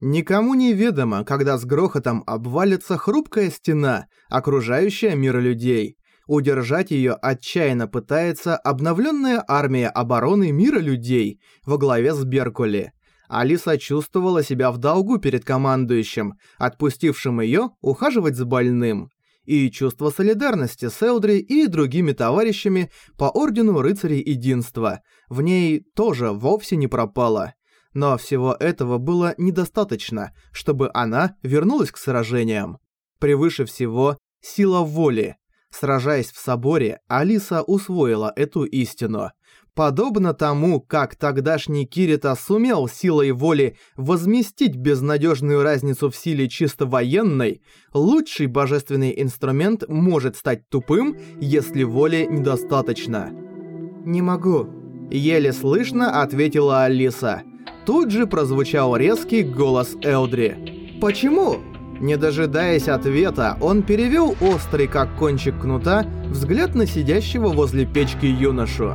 Никому не ведомо, когда с грохотом обвалится хрупкая стена, окружающая мир людей. Удержать ее отчаянно пытается обновленная армия обороны мира людей во главе с Беркули. Алиса чувствовала себя в долгу перед командующим, отпустившим ее ухаживать за больным. И чувство солидарности с Элдри и другими товарищами по Ордену Рыцарей Единства в ней тоже вовсе не пропало. Но всего этого было недостаточно, чтобы она вернулась к сражениям. Превыше всего сила воли. Сражаясь в соборе, Алиса усвоила эту истину. Подобно тому, как тогдашний Кирита сумел силой воли возместить безнадежную разницу в силе чисто военной, лучший божественный инструмент может стать тупым, если воли недостаточно. «Не могу», — еле слышно ответила Алиса. Тут же прозвучал резкий голос Элдри. «Почему?» Не дожидаясь ответа, он перевел острый, как кончик кнута, взгляд на сидящего возле печки юношу.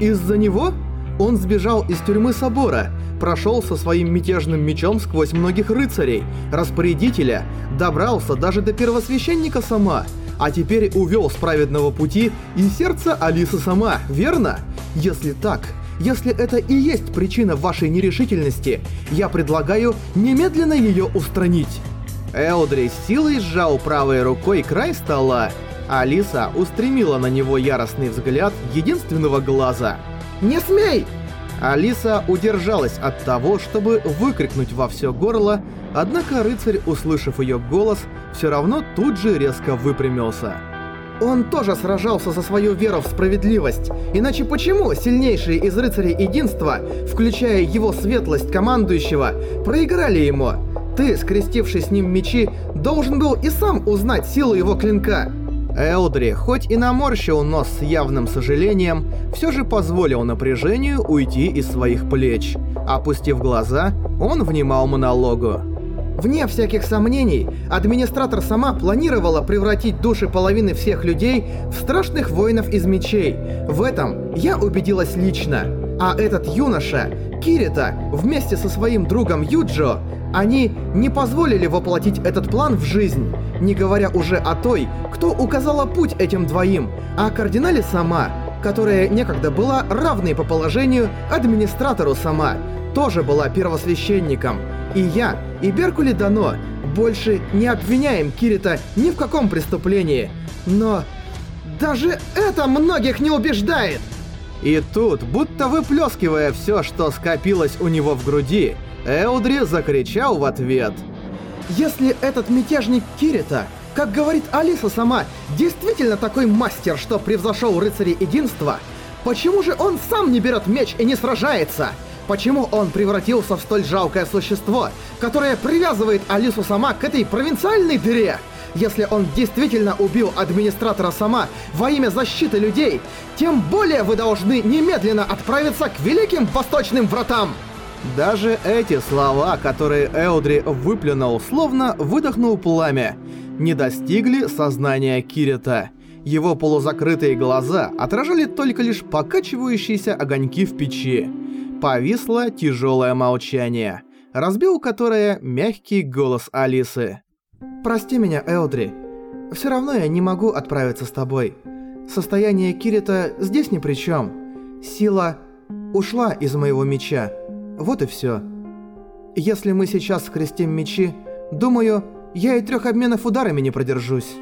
«Из-за него?» Он сбежал из тюрьмы собора, прошел со своим мятежным мечом сквозь многих рыцарей, распорядителя, добрался даже до первосвященника сама, а теперь увел с праведного пути и сердце Алисы сама, верно? Если так, если это и есть причина вашей нерешительности, я предлагаю немедленно ее устранить». Элдри силой сжал правой рукой край стола. Алиса устремила на него яростный взгляд единственного глаза. «Не смей!» Алиса удержалась от того, чтобы выкрикнуть во все горло, однако рыцарь, услышав ее голос, все равно тут же резко выпрямился. Он тоже сражался за свою веру в справедливость. Иначе почему сильнейшие из рыцарей единства, включая его светлость командующего, проиграли ему? Ты, скрестивший с ним мечи, должен был и сам узнать силу его клинка. Элдри, хоть и наморщил нос с явным сожалением, все же позволил напряжению уйти из своих плеч. Опустив глаза, он внимал монологу. Вне всяких сомнений, администратор сама планировала превратить души половины всех людей в страшных воинов из мечей. В этом я убедилась лично. А этот юноша, Кирита, вместе со своим другом Юджо, они не позволили воплотить этот план в жизнь, не говоря уже о той, кто указала путь этим двоим, а кардинале сама, которая некогда была равной по положению администратору сама, тоже была первосвященником. И я, и Беркули Дано больше не обвиняем Кирита ни в каком преступлении. Но даже это многих не убеждает. И тут, будто выплескивая все, что скопилось у него в груди, Элдри закричал в ответ. «Если этот мятежник Кирита, как говорит Алиса сама, действительно такой мастер, что превзошел рыцарей единства, почему же он сам не берет меч и не сражается?» Почему он превратился в столь жалкое существо, которое привязывает Алису сама к этой провинциальной дыре? Если он действительно убил администратора сама во имя защиты людей, тем более вы должны немедленно отправиться к Великим Восточным Вратам! Даже эти слова, которые Элдри выплюнул, словно выдохнул пламя, не достигли сознания Кирита. Его полузакрытые глаза отражали только лишь покачивающиеся огоньки в печи. Повисло тяжелое молчание, разбил которое мягкий голос Алисы. «Прости меня, Элдри. Все равно я не могу отправиться с тобой. Состояние Кирита здесь ни при чем. Сила ушла из моего меча. Вот и все. Если мы сейчас скрестим мечи, думаю, я и трех обменов ударами не продержусь».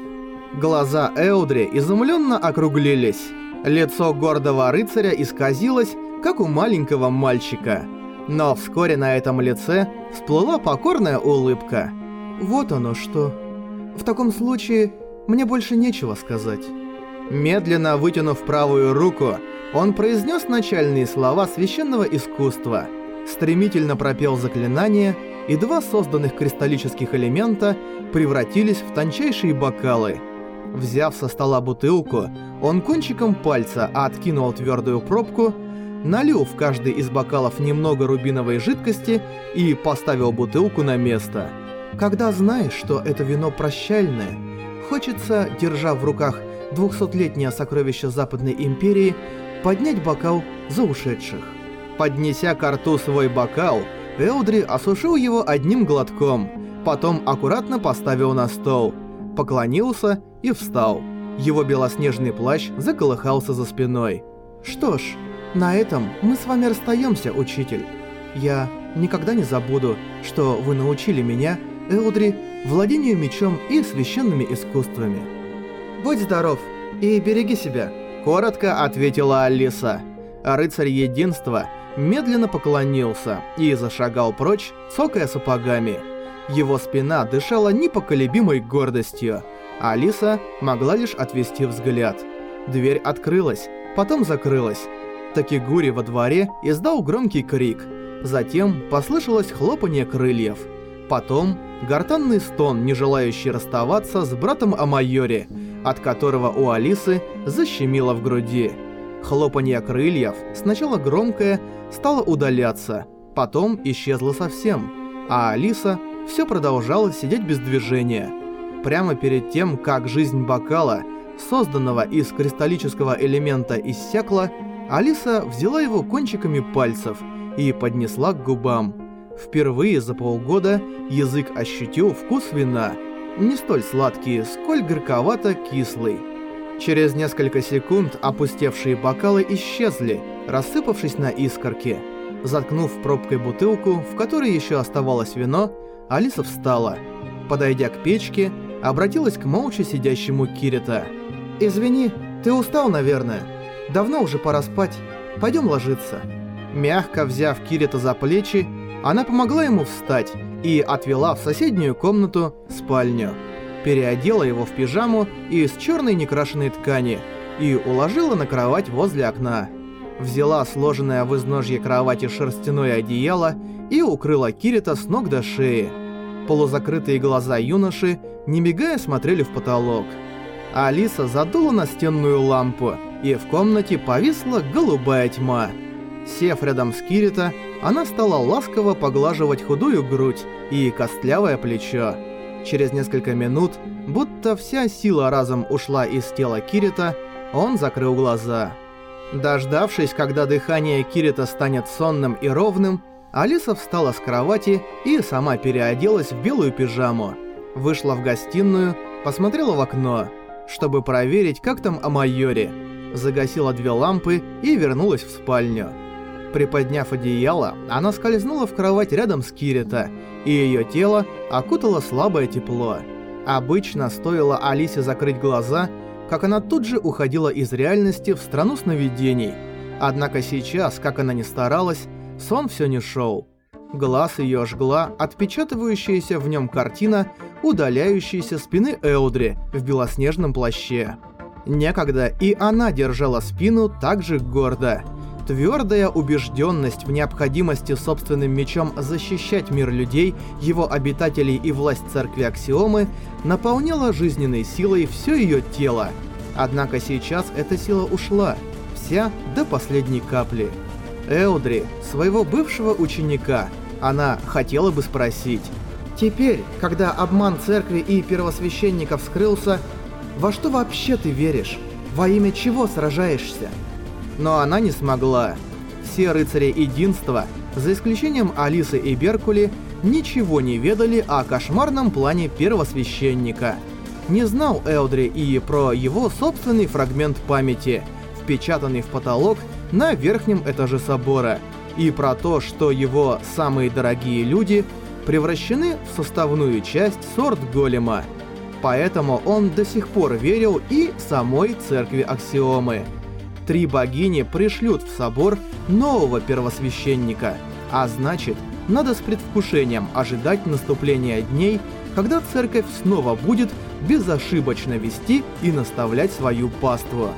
Глаза Элдри изумленно округлились. Лицо гордого рыцаря исказилось, как у маленького мальчика. Но вскоре на этом лице всплыла покорная улыбка. Вот оно что. В таком случае мне больше нечего сказать. Медленно вытянув правую руку, он произнес начальные слова священного искусства, стремительно пропел заклинание, и два созданных кристаллических элемента превратились в тончайшие бокалы. Взяв со стола бутылку, он кончиком пальца откинул твердую пробку налил в каждый из бокалов немного рубиновой жидкости и поставил бутылку на место. Когда знаешь, что это вино прощальное, хочется, держа в руках двухсотлетнее сокровище Западной Империи, поднять бокал за ушедших. Поднеся к рту свой бокал, Эудри осушил его одним глотком, потом аккуратно поставил на стол, поклонился и встал. Его белоснежный плащ заколыхался за спиной. «Что ж, на этом мы с вами расстаемся, учитель. Я никогда не забуду, что вы научили меня, Элдри, владению мечом и священными искусствами. Будь здоров и береги себя», — коротко ответила Алиса. А рыцарь единства медленно поклонился и зашагал прочь, цокая сапогами. Его спина дышала непоколебимой гордостью. Алиса могла лишь отвести взгляд. Дверь открылась, потом закрылась. Такигури во дворе издал громкий крик. Затем послышалось хлопанье крыльев. Потом гортанный стон, не желающий расставаться с братом Амайори, от которого у Алисы защемило в груди. Хлопанье крыльев, сначала громкое, стало удаляться, потом исчезло совсем, а Алиса все продолжала сидеть без движения. Прямо перед тем, как жизнь бокала, созданного из кристаллического элемента, иссякла, Алиса взяла его кончиками пальцев и поднесла к губам. Впервые за полгода язык ощутил вкус вина, не столь сладкий, сколь горьковато-кислый. Через несколько секунд опустевшие бокалы исчезли, рассыпавшись на искорки. Заткнув пробкой бутылку, в которой еще оставалось вино, Алиса встала. Подойдя к печке, обратилась к молча сидящему Кирита. «Извини, ты устал, наверное. Давно уже пора спать. Пойдем ложиться». Мягко взяв Кирита за плечи, она помогла ему встать и отвела в соседнюю комнату, спальню переодела его в пижаму из черной некрашенной ткани и уложила на кровать возле окна. Взяла сложенное в изножье кровати шерстяное одеяло и укрыла Кирита с ног до шеи. Полузакрытые глаза юноши, не мигая, смотрели в потолок. Алиса задула настенную лампу, и в комнате повисла голубая тьма. Сев рядом с Кирита, она стала ласково поглаживать худую грудь и костлявое плечо. Через несколько минут, будто вся сила разом ушла из тела Кирита, он закрыл глаза. Дождавшись, когда дыхание Кирита станет сонным и ровным, Алиса встала с кровати и сама переоделась в белую пижаму. Вышла в гостиную, посмотрела в окно, чтобы проверить, как там Амайори. Загасила две лампы и вернулась в спальню. Приподняв одеяло, она скользнула в кровать рядом с Кирита, и ее тело окутало слабое тепло. Обычно стоило Алисе закрыть глаза, как она тут же уходила из реальности в страну сновидений. Однако сейчас, как она ни старалась, сон все не шел. Глаз ее жгла отпечатывающаяся в нем картина удаляющейся спины Эудри в белоснежном плаще. Некогда и она держала спину так же гордо – Твердая убежденность в необходимости собственным мечом защищать мир людей, его обитателей и власть церкви Аксиомы наполняла жизненной силой все ее тело. Однако сейчас эта сила ушла, вся до последней капли. Эудри, своего бывшего ученика, она хотела бы спросить. Теперь, когда обман церкви и первосвященников скрылся, во что вообще ты веришь? Во имя чего сражаешься? но она не смогла. Все рыцари единства, за исключением Алисы и Беркули, ничего не ведали о кошмарном плане первосвященника. Не знал Элдри и про его собственный фрагмент памяти, впечатанный в потолок на верхнем этаже собора, и про то, что его самые дорогие люди превращены в составную часть сорт голема. Поэтому он до сих пор верил и самой церкви Аксиомы три богини пришлют в собор нового первосвященника, а значит, надо с предвкушением ожидать наступления дней, когда церковь снова будет безошибочно вести и наставлять свою паству.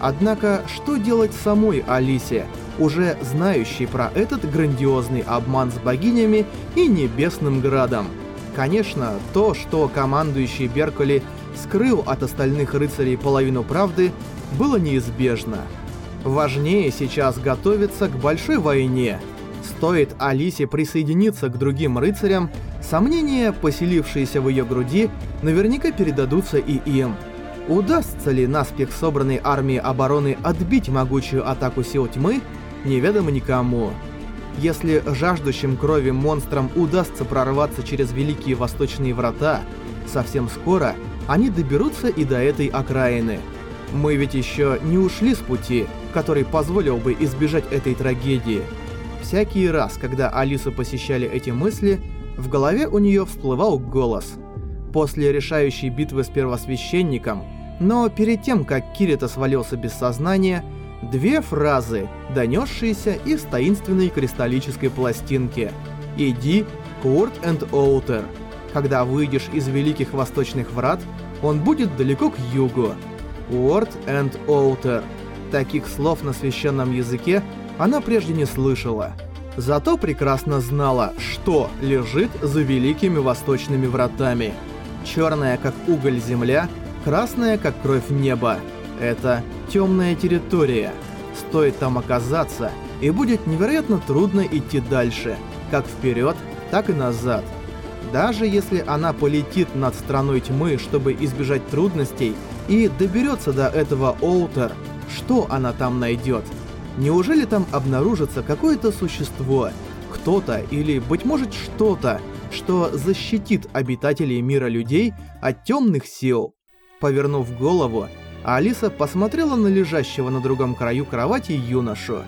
Однако, что делать самой Алисе, уже знающей про этот грандиозный обман с богинями и небесным градом? Конечно, то, что командующий Беркули скрыл от остальных рыцарей половину правды, было неизбежно. Важнее сейчас готовиться к большой войне. Стоит Алисе присоединиться к другим рыцарям, сомнения, поселившиеся в ее груди, наверняка передадутся и им. Удастся ли наспех собранной армии обороны отбить могучую атаку сил тьмы, неведомо никому. Если жаждущим крови монстрам удастся прорваться через Великие Восточные Врата, совсем скоро они доберутся и до этой окраины. Мы ведь еще не ушли с пути, который позволил бы избежать этой трагедии. Всякий раз, когда Алису посещали эти мысли, в голове у нее всплывал голос. После решающей битвы с первосвященником, но перед тем, как Кирита свалился без сознания, две фразы, донесшиеся из таинственной кристаллической пластинки «Иди, Курт энд Оутер». Когда выйдешь из Великих Восточных Врат, он будет далеко к югу. Уорд энд Оутер. Таких слов на священном языке она прежде не слышала. Зато прекрасно знала, что лежит за Великими Восточными Вратами. Черная, как уголь земля, красная, как кровь неба. Это темная территория. Стоит там оказаться, и будет невероятно трудно идти дальше, как вперед, так и назад. Даже если она полетит над страной тьмы, чтобы избежать трудностей, и доберется до этого Оутер, что она там найдет? Неужели там обнаружится какое-то существо, кто-то или, быть может, что-то, что защитит обитателей мира людей от темных сил? Повернув голову, Алиса посмотрела на лежащего на другом краю кровати юношу.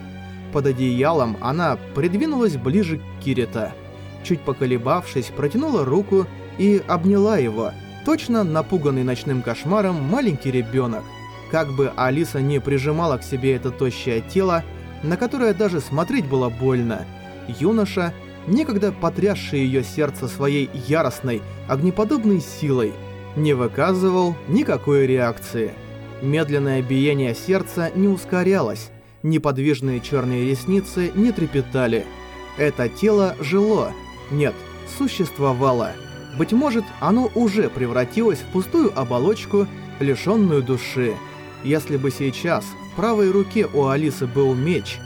Под одеялом она придвинулась ближе к Кирита чуть поколебавшись, протянула руку и обняла его, точно напуганный ночным кошмаром маленький ребенок. Как бы Алиса не прижимала к себе это тощее тело, на которое даже смотреть было больно, юноша, некогда потрясший ее сердце своей яростной, огнеподобной силой, не выказывал никакой реакции. Медленное биение сердца не ускорялось, неподвижные черные ресницы не трепетали. Это тело жило, нет, существовало. Быть может, оно уже превратилось в пустую оболочку, лишенную души. Если бы сейчас в правой руке у Алисы был меч,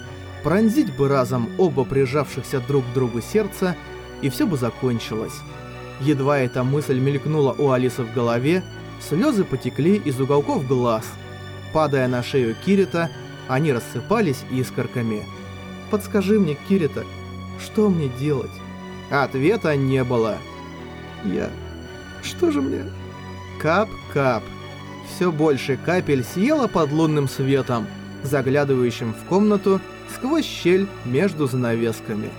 пронзить бы разом оба прижавшихся друг к другу сердца, и все бы закончилось. Едва эта мысль мелькнула у Алисы в голове, слезы потекли из уголков глаз. Падая на шею Кирита, они рассыпались искорками. «Подскажи мне, Кирита, что мне делать?» Ответа не было. Я... Что же мне? Кап-кап. Все больше капель съела под лунным светом, заглядывающим в комнату сквозь щель между занавесками.